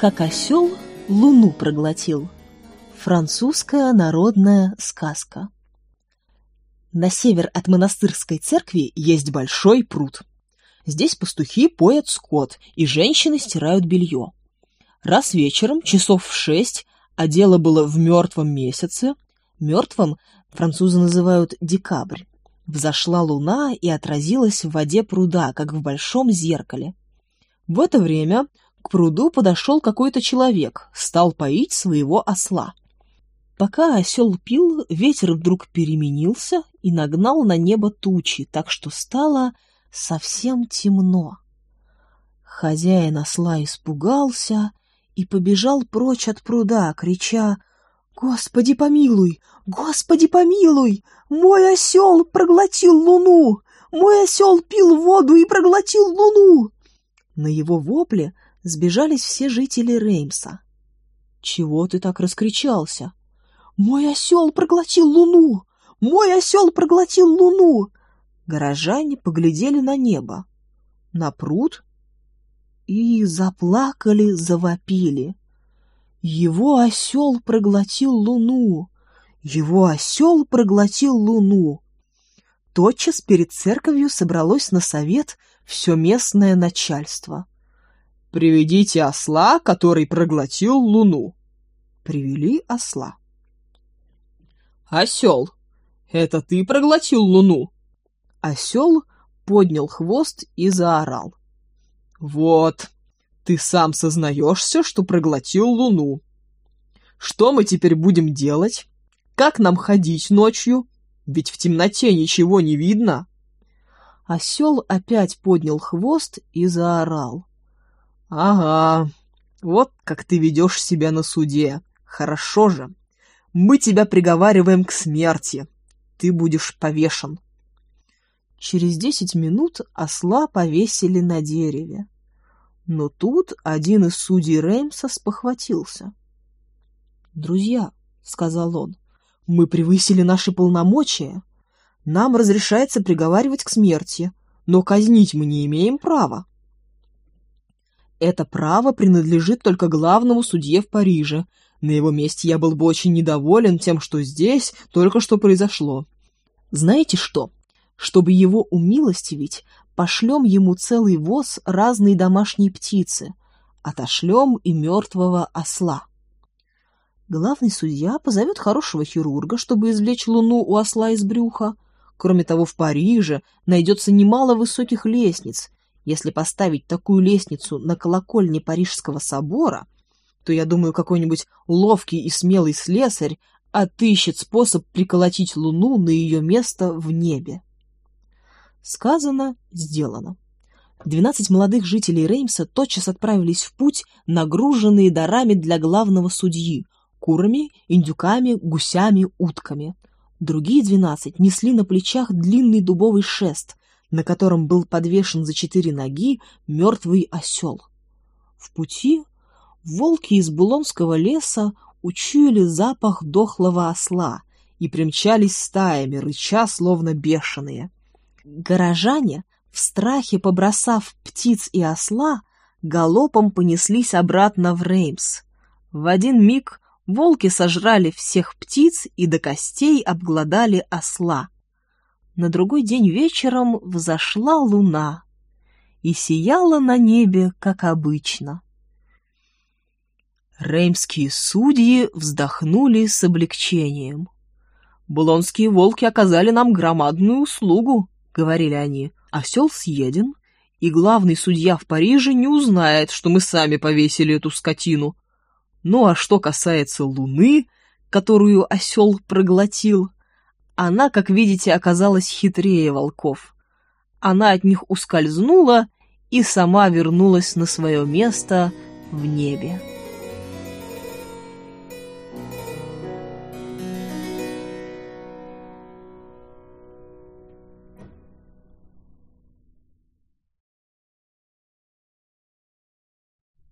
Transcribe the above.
как осел луну проглотил. Французская народная сказка. На север от монастырской церкви есть большой пруд. Здесь пастухи поят скот, и женщины стирают белье. Раз вечером, часов в шесть, а дело было в мертвом месяце, мертвым французы называют декабрь, взошла луна и отразилась в воде пруда, как в большом зеркале. В это время к пруду подошел какой-то человек, стал поить своего осла. Пока осел пил, ветер вдруг переменился и нагнал на небо тучи, так что стало совсем темно. Хозяин осла испугался и побежал прочь от пруда, крича «Господи помилуй! Господи помилуй! Мой осел проглотил луну! Мой осел пил воду и проглотил луну!» На его вопле – сбежались все жители Реймса. «Чего ты так раскричался?» «Мой осел проглотил луну! Мой осел проглотил луну!» Горожане поглядели на небо, на пруд и заплакали, завопили. «Его осел проглотил луну! Его осел проглотил луну!» Тотчас перед церковью собралось на совет все местное начальство. Приведите осла, который проглотил луну. Привели осла. Осел, это ты проглотил луну? Осел поднял хвост и заорал. Вот, ты сам сознаешься, что проглотил луну. Что мы теперь будем делать? Как нам ходить ночью? Ведь в темноте ничего не видно. Осел опять поднял хвост и заорал. Ага, вот как ты ведешь себя на суде. Хорошо же. Мы тебя приговариваем к смерти. Ты будешь повешен. Через десять минут осла повесили на дереве. Но тут один из судей Реймса спохватился. «Друзья», — сказал он, — «мы превысили наши полномочия. Нам разрешается приговаривать к смерти, но казнить мы не имеем права». Это право принадлежит только главному судье в Париже. На его месте я был бы очень недоволен тем, что здесь только что произошло. Знаете что? Чтобы его умилостивить, пошлем ему целый воз разные домашние птицы. Отошлем и мертвого осла. Главный судья позовет хорошего хирурга, чтобы извлечь луну у осла из брюха. Кроме того, в Париже найдется немало высоких лестниц, если поставить такую лестницу на колокольне Парижского собора, то, я думаю, какой-нибудь ловкий и смелый слесарь отыщет способ приколотить луну на ее место в небе. Сказано, сделано. Двенадцать молодых жителей Реймса тотчас отправились в путь, нагруженные дарами для главного судьи — курами, индюками, гусями, утками. Другие двенадцать несли на плечах длинный дубовый шест, на котором был подвешен за четыре ноги мертвый осел. В пути волки из Булонского леса учуяли запах дохлого осла и примчались стаями, рыча словно бешеные. Горожане, в страхе побросав птиц и осла, галопом понеслись обратно в Реймс. В один миг волки сожрали всех птиц и до костей обглодали осла на другой день вечером взошла луна и сияла на небе, как обычно. Реймские судьи вздохнули с облегчением. «Булонские волки оказали нам громадную услугу», — говорили они. «Осел съеден, и главный судья в Париже не узнает, что мы сами повесили эту скотину. Ну а что касается луны, которую осел проглотил, она, как видите, оказалась хитрее волков. Она от них ускользнула и сама вернулась на свое место в небе.